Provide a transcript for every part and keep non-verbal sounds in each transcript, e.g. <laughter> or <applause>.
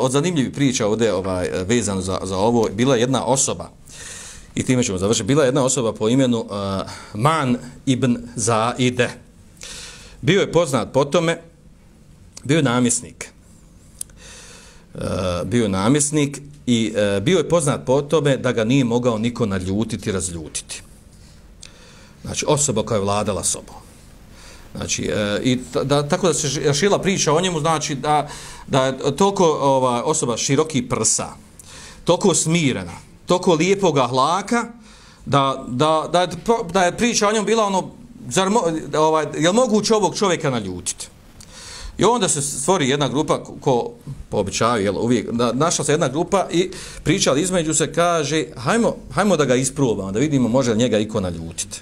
od zanimljivih priča ovdje ovaj, vezano za, za ovo, bila jedna osoba, i time ćemo završiti, bila jedna osoba po imenu uh, Man ibn Zaide. Bio je poznat po tome, bio je namjesnik. Uh, bio je namjesnik i uh, bio je poznat po tome da ga nije mogao niko naljutiti, razljutiti. Znači, osoba koja je vladala sobom. Znači, e, i da, tako da se šila priča o njemu, znači da, da je toliko ova, osoba široki prsa, toliko smirena, toliko lijepog hlaka, da, da, da, je, da je priča o njemu bila ono, zar mo, ovaj, je li moguće ovog čovjeka naljutiti? I onda se stvori jedna grupa ko po običaju, jel, uvijek, našla se jedna grupa i pričali između se, kaže, hajmo, hajmo da ga isprobamo, da vidimo može li njega iko naljutiti.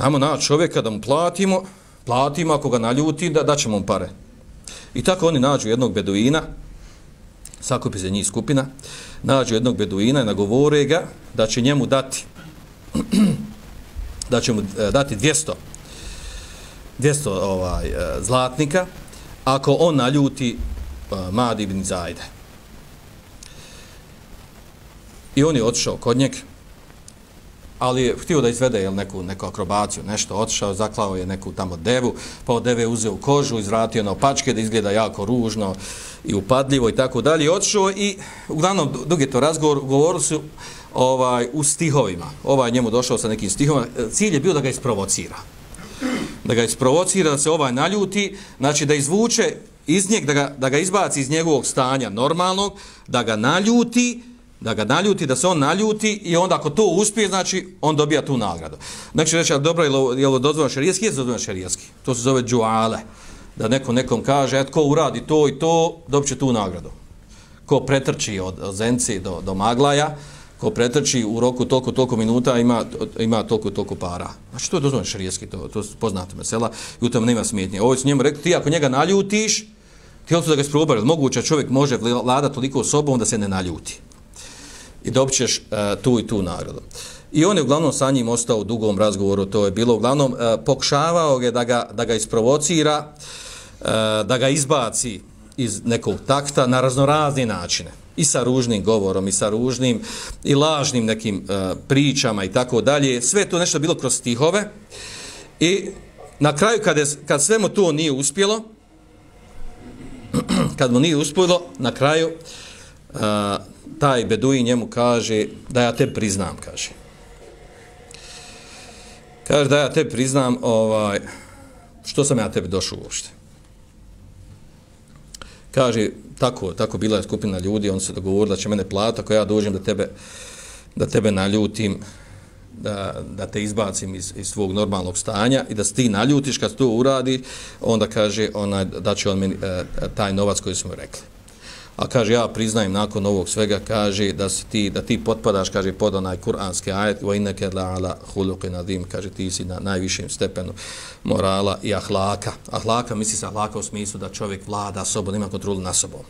Namo na čovjeka da mu platimo, platimo ako ga naljuti, da daćemo mu pare. I tako oni nađu jednog beduina, sakupi se njih skupina, nađu jednog beduina i nagovore ga da će njemu dati <clears throat> da će mu e, dati 200 200 ovaj, e, zlatnika ako on naljuti uh, Madi ibn Zajde. I on je otišao kod njega ali je htio da izvede jel, neku, neku akrobaciju, nešto, otišao, zaklao je neku tamo devu, pa od deve uzeo kožu, izvratio na opačke da izgleda jako ružno i upadljivo i tako dalje. Otišao i uglavnom dug je to razgovor, govorili su ovaj, u stihovima. Ovaj njemu došao sa nekim stihovima. Cilj je bio da ga isprovocira. Da ga isprovocira, da se ovaj naljuti, znači da izvuče iz njeg, da ga, da ga izbaci iz njegovog stanja normalnog, da ga naljuti, da ga naljuti, da se on naljuti i onda ako to uspije, znači on dobija tu nagradu. Znači reći, dobro, je li dozvoljeno šarijeski? Je dozvoljeno šarijeski. To se zove džuale. Da neko nekom kaže, et ko uradi to i to, dobit tu nagradu. Ko pretrči od zenci do, do maglaja, ko pretrči u roku toliko, toliko minuta, ima, ima toliko, toliko para. Znači to je dozvoljeno šarijeski, to, to poznate mesela i u tom nema smetnje. Ovo su njemu rekli, ti ako njega naljutiš, ti da ga isprobaju, moguće čovjek može vladati toliko sobom da se ne naljuti i dobit ćeš uh, tu i tu nagradu. I on je uglavnom sa njim ostao u dugom razgovoru, to je bilo uglavnom, uh, pokušavao je da ga, da ga isprovocira, uh, da ga izbaci iz nekog takta na raznorazni načine. I sa ružnim govorom, i sa ružnim, i lažnim nekim uh, pričama i tako dalje. Sve to nešto bilo kroz stihove. I na kraju, kad, je, kad sve mu to nije uspjelo, <clears throat> kad mu nije uspjelo, na kraju, uh, taj beduin njemu kaže da ja te priznam, kaže. Kaže da ja te priznam, ovaj, što sam ja tebi došao uopšte. Kaže, tako, tako bila je skupina ljudi, on se dogovorio da će mene plata, ako ja dođem da tebe, da tebe naljutim, da, da te izbacim iz, iz svog normalnog stanja i da se ti naljutiš kad to uradi, onda kaže onaj, da će on meni e, e taj novac koji smo rekli a kaže ja priznajem nakon ovog svega kaže da se ti da ti potpadaš kaže pod onaj kuranski ajet wa innaka la ala khuluqin azim kaže ti si na najvišem stepenu morala i ahlaka. Ahlaka misli se ahlaka u smislu da čovjek vlada sobom ima kontrolu nad sobom.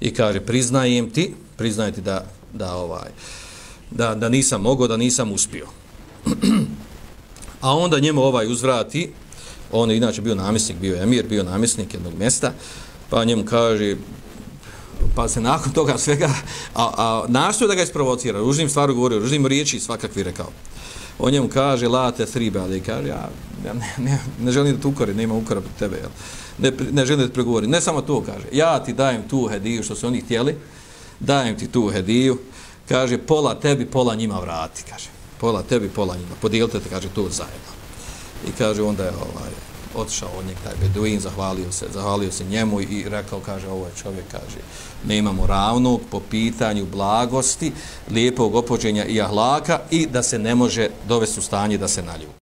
I kaže priznajem ti priznajem ti da da ovaj da, da nisam mogao da nisam uspio. <clears throat> A onda njemu ovaj uzvrati on je inače bio namjesnik bio emir bio namjesnik jednog mjesta pa njemu kaže pa se nakon toga svega, a, a nastoje da ga isprovocira, ružnim stvaru govorio, ružnim riječi svakakvi rekao. O njemu kaže, late sribe, ali kaže, ja, ja ne, ne, ne želim da te ukori, nema ukora pred tebe, jel? Ne, ne želim da te pregovori. Ne samo to, kaže, ja ti dajem tu hediju što su oni htjeli, dajem ti tu hediju, kaže, pola tebi, pola njima vrati, kaže. Pola tebi, pola njima. Podijelite te, kaže, to zajedno. I kaže, onda je, ovaj, otišao od njeg taj beduin, zahvalio se, zahvalio se njemu i rekao, kaže, ovo je čovjek, kaže, ne imamo ravnog po pitanju blagosti, lijepog opođenja i ahlaka i da se ne može dovesti u stanje da se naljubi.